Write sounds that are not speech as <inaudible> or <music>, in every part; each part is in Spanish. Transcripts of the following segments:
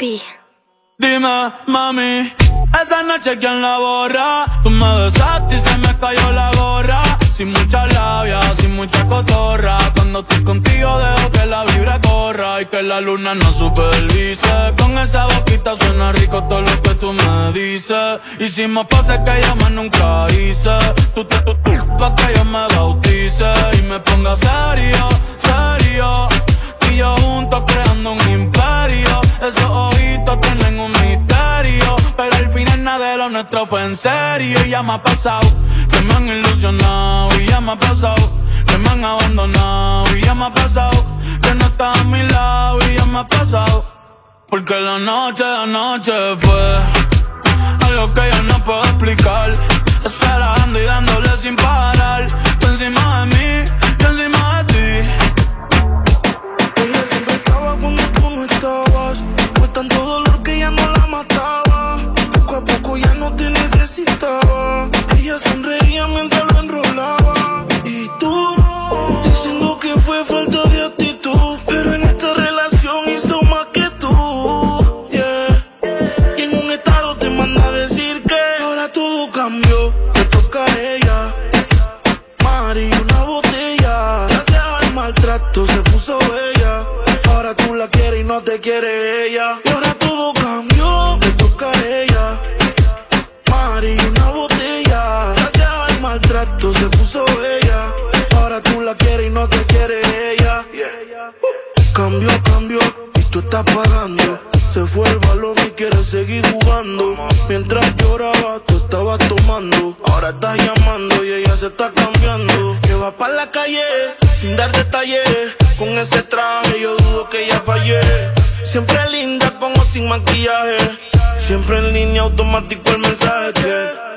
Dime, mami, esa noche quién la borra. Tú me besaste y se me cayó la gorra. Sin mucha labia, sin mucha cotorra. Cuando estoy contigo dejo que la vibra corra y que la luna no supervise. Con esa boquita suena rico todo lo que tú me dices. Hicimos pases que yo más nunca hice. Tú, tú, tú, tú, pa' que yo me bautice y me ponga serio, serio. Y yo juntos creando un imperio. Esos ojitos tienen un misterio. Pero al final nada de lo nuestro fue en serio. Y ya me ha pasado que me han ilusionado. Y ya me ha pasado que me han abandonado. Y ya me ha pasado que no estás a mi lado. Y ya me ha pasado. Porque la noche de anoche fue algo que yo no puedo explicar. Esperando y dándole sin parar. Tú encima de mí, tanto dolor que ya no la mataba. Poco a poco ya no te necesitaba. Ella sonreía mientras lo enrolaba. Cambio, cambio, y tú estás pagando. Se fue el balón y quiere seguir jugando. Mientras lloraba, tú estabas tomando. Ahora estás llamando y ella se está cambiando. Que va para la calle sin dar detalles. Con ese traje yo dudo que ella fallé. Siempre linda con o sin maquillaje. Siempre en línea automático el mensaje.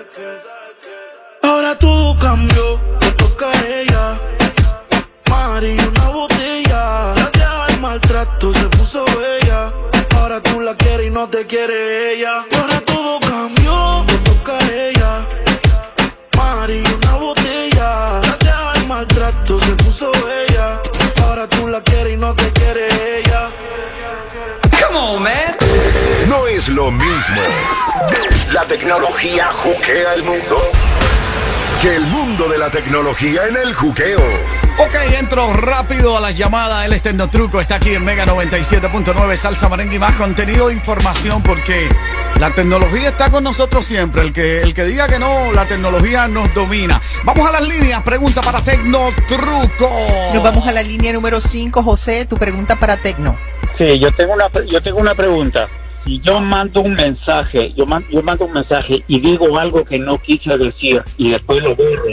Ahora todo cambió, no te quiere ella. Y ahora todo cambió, te toca a ella. Mari, una botella. Gracias al maltrato se puso bella. Ahora tú la quieres y no te quiere ella. Come on, man. No es lo mismo. La tecnología juquea el mundo. Que el mundo de la tecnología en el juqueo. Ok, entro rápido a las llamadas. El Estendo Truco está aquí en Mega 97.9 Salsa Merengue y más contenido e información porque la tecnología está con nosotros siempre. El que, el que diga que no, la tecnología nos domina. Vamos a las líneas. Pregunta para Tecno Truco. Nos vamos a la línea número 5, José, tu pregunta para Tecno. Sí, yo tengo una, yo tengo una pregunta. Si yo mando un mensaje, yo, man- yo mando un mensaje y digo algo que no quise decir y después lo borro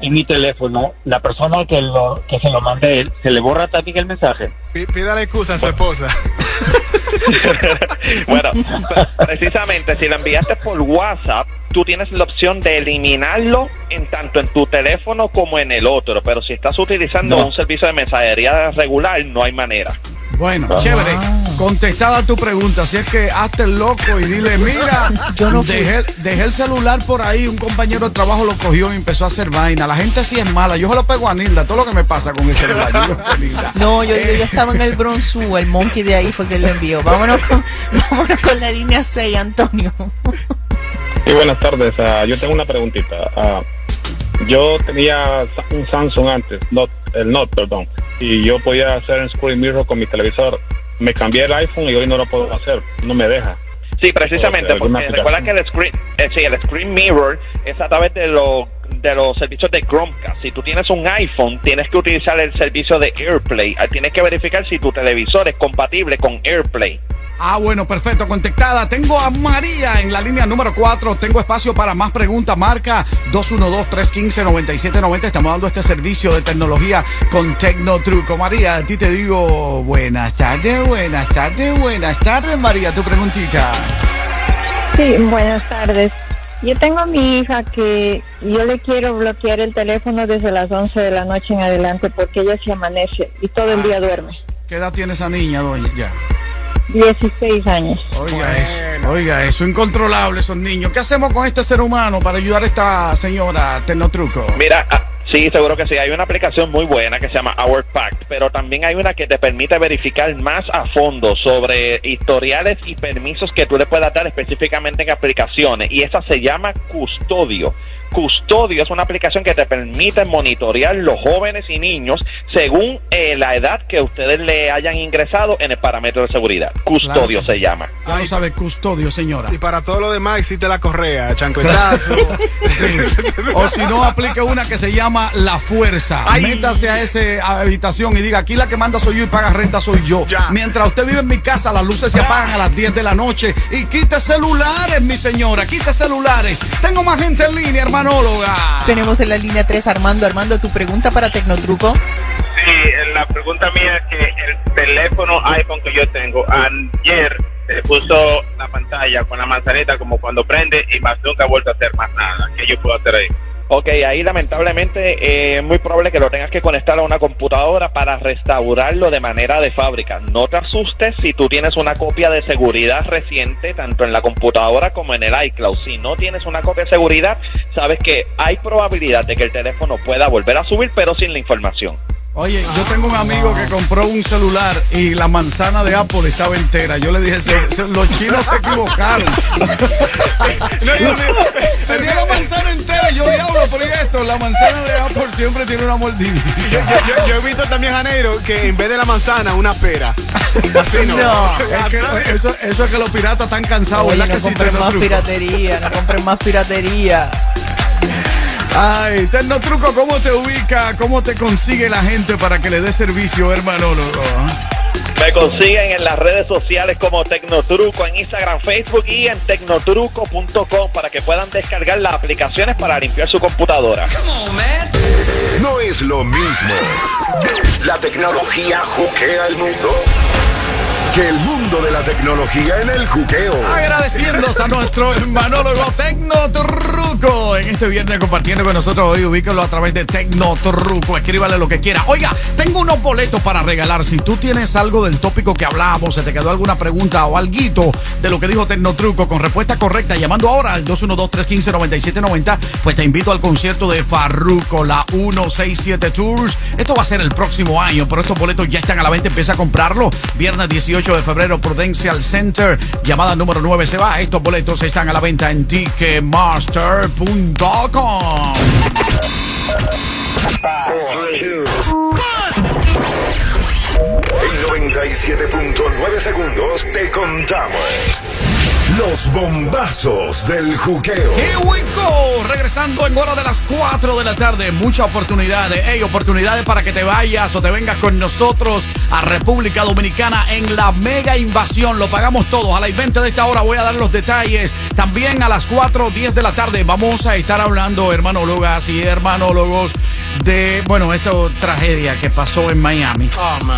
en mi teléfono, la persona que, lo, que se lo mande él, ¿se le borra también el mensaje? Pí- Pídale excusa a su esposa. <laughs> Bueno, precisamente si lo enviaste por WhatsApp, tú tienes la opción de eliminarlo en tanto en tu teléfono como en el otro. Pero si estás utilizando No. un servicio de mensajería regular, no hay manera. Bueno, chévere. Contestada tu pregunta. Si es que hazte el loco y dile, mira, Yo no dejé, dejé el celular por ahí, un compañero de trabajo lo cogió y empezó a hacer vaina. La gente sí es mala. Yo se lo pego a Nilda. Todo lo que me pasa con el celular. Yo lo a Nilda. <laughs> No, yo, yo ya estaba en el Bronzú, el monkey de ahí fue que le envió. Vámonos con, <laughs> vámonos con la línea 6, Antonio. Sí, buenas tardes. Ah, yo tengo una preguntita. Ah, yo tenía un Samsung antes, Note- el Note, perdón, y yo podía hacer un screen mirror con mi televisor. Me cambié el iPhone y hoy no lo puedo hacer. No me deja. Sí, precisamente, Porque recuerda que el screen, eh, sí, el screen mirror es a través de, lo- de los servicios de Chromecast. Si tú tienes un iPhone, tienes que utilizar el servicio de AirPlay. Tienes que verificar si tu televisor es compatible con AirPlay. Ah, bueno, perfecto. Contestada. Tengo a María en la línea número 4. Tengo espacio para más preguntas. Marca 212-315-9790. Estamos dando este servicio de tecnología con Tecnotruco. María, a ti te digo buenas tardes, buenas tardes, buenas tardes, María. Tu preguntita. Sí, buenas tardes. Yo tengo a mi hija que yo le quiero bloquear el teléfono desde las 11 de la noche en adelante porque ella se amanece y todo el día duerme. ¿Qué edad tiene esa niña, doña? Ya. 16 años. Oiga eso, oiga eso, incontrolable esos niños. ¿Qué hacemos con este ser humano para ayudar a esta señora Tecnotruco? Mira, ah, sí, seguro que sí. Hay una aplicación muy buena que se llama Our Pact, pero también hay una que te permite verificar más a fondo sobre historiales y permisos que tú le puedas dar específicamente en aplicaciones. Y esa se llama Custodio. Custodio es una aplicación que te permite monitorear los jóvenes y niños según eh, la edad que ustedes le hayan ingresado en el parámetro de seguridad. Custodio Claro. se llama. Ya lo sabe, custodio, señora. Y para todo lo demás existe la correa, chancletazo. <laughs> O si no, aplique una que se llama La Fuerza. Ay. Métase a esa habitación y diga, aquí la que manda soy yo y paga renta soy yo. Ya. Mientras usted vive en mi casa, las luces se apagan a las 10 de la noche. Y quite celulares, mi señora, quite celulares. Tengo más gente en línea, Tenemos en la línea 3 Armando. Armando, tu pregunta para Tecnotruco. Sí, la pregunta mía es que el teléfono iPhone que yo tengo, ayer se puso la pantalla con la manzanita como cuando prende y más nunca ha vuelto a hacer más nada. ¿Qué yo puedo hacer ahí? Ok, ahí lamentablemente eh, es muy probable que lo tengas que conectar a una computadora para restaurarlo de manera de fábrica. No te asustes si tú tienes una copia de seguridad reciente, tanto en la computadora como en el iCloud. Si no tienes una copia de seguridad, sabes que hay probabilidad de que el teléfono pueda volver a subir, pero sin la información. Oye, yo tengo un amigo que compró un celular y la manzana de Apple estaba entera. Yo le dije, "Se- se- los chinos se equivocaron. <laughs> Tenía la manzana entera. Yo diablo, ¿y esto? La manzana de Apple siempre tiene una mordida. yo, yo- yo he visto también, Janeiro, que en vez de la manzana, una pera. Así no. Es que eso, eso es que los piratas están cansados, Oye, ¿verdad no que sí? compren más Tecnotruco? piratería, no compren más piratería. Ay, Tecnotruco, ¿cómo te ubica? ¿Cómo te consigue la gente para que le dé servicio, hermanólogo? Me consiguen en las redes sociales como Tecnotruco en Instagram, Facebook y en tecnotruco.com para que puedan descargar las aplicaciones para limpiar su computadora. No es lo mismo. La tecnología juquea el mundo. El mundo de la tecnología en el juqueo. Agradeciéndonos a nuestro hermanólogo Tecnotruco en este viernes compartiendo con nosotros hoy. Ubíquelo a través de Tecnotruco. Escríbale lo que quiera. Oiga, tengo unos boletos para regalar. Si tú tienes algo del tópico que hablamos, se te quedó alguna pregunta o alguito de lo que dijo Tecnotruco con respuesta correcta, llamando ahora al 212-315-9790, pues te invito al concierto de Farruco, la 167 Tours. Esto va a ser el próximo año, pero estos boletos ya están a la venta. Empieza a comprarlo. Viernes 18 de febrero, Prudential Center. Llamada número 9 se va. Estos boletos están a la venta en ticketmaster.com. En 97.9 segundos te contamos los bombazos del juqueo. Here we go. Regresando en hora de las 4 de la tarde. Muchas oportunidades. Hey, oportunidades para que te vayas o te vengas con nosotros a República Dominicana en la mega invasión. Lo pagamos todos. A las 20 de esta hora voy a dar los detalles. También a las 4 10 de la tarde vamos a estar hablando, hermanólogas y hermanólogos, de, bueno, esta tragedia que pasó en Miami.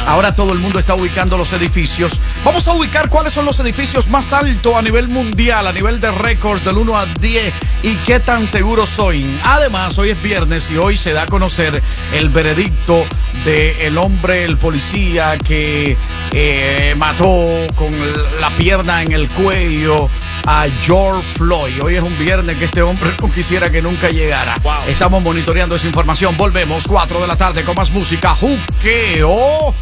Ahora todo el mundo está ubicando los edificios. Vamos a ubicar cuáles son los edificios más altos a nivel mundial, a nivel de récords del 1 a 10 y qué tan seguros soy. Además, hoy es viernes y hoy se da a conocer el veredicto de el hombre, el policía que eh, mató con la pierna en el cuello a George Floyd. Hoy es un viernes que este hombre <laughs> no quisiera que nunca llegara. Estamos monitoreando esa información. Volvemos 4 de la tarde con más música. Juqueo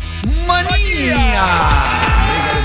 Manía.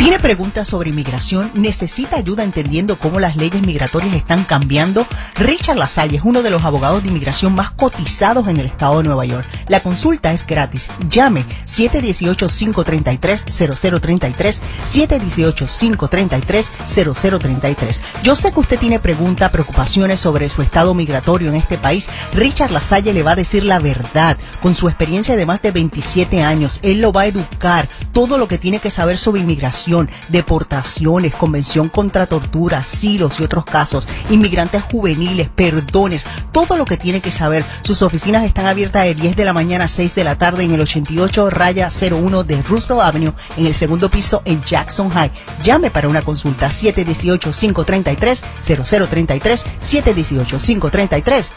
¿Tiene preguntas sobre inmigración? ¿Necesita ayuda entendiendo cómo las leyes migratorias están cambiando? Richard Lasalle es uno de los abogados de inmigración más cotizados en el estado de Nueva York. La consulta es gratis. Llame 718-533-0033, 718-533-0033. Yo sé que usted tiene preguntas, preocupaciones sobre su estado migratorio en este país. Richard Lasalle le va a decir la verdad. Con su experiencia de más de 27 años, él lo va a educar todo lo que tiene que saber sobre inmigración deportaciones, convención contra tortura, asilos y otros casos, inmigrantes juveniles, perdones, todo lo que tiene que saber. Sus oficinas están abiertas de 10 de la mañana a 6 de la tarde en el 88 raya 01 de Roosevelt Avenue en el segundo piso en Jackson High. Llame para una consulta 718-533-0033, 718-533.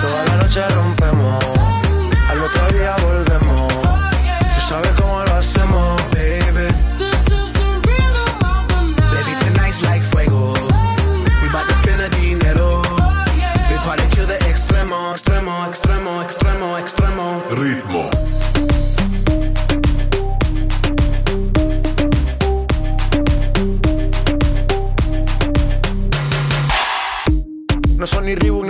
Toda la noche rompemos, al otro día volvemos.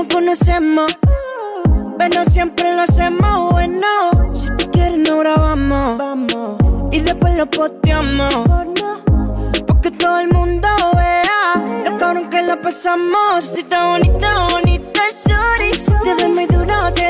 nos conocemos. Pero siempre lo hacemos bueno. Si tú quieres, no grabamos. Y después lo posteamos. Porque todo el mundo vea lo cabrón que la pasamos. Si está bonita, bonita, sorry. Si te ves muy duro, te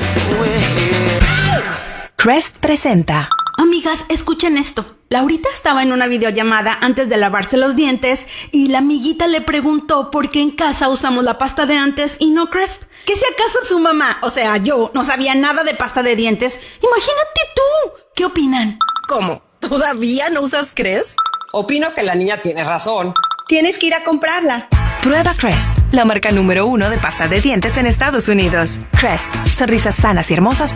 Crest presenta. Amigas, escuchen esto. Laurita estaba en una videollamada antes de lavarse los dientes y la amiguita le preguntó por qué en casa usamos la pasta de antes y no Crest. Que si acaso su mamá, o sea, yo, no sabía nada de pasta de dientes. Imagínate tú. ¿Qué opinan? ¿Cómo? ¿Todavía no usas Crest? Opino que la niña tiene razón. Tienes que ir a comprarla. Prueba Crest, la marca número uno de pasta de dientes en Estados Unidos. Crest, sonrisas sanas y hermosas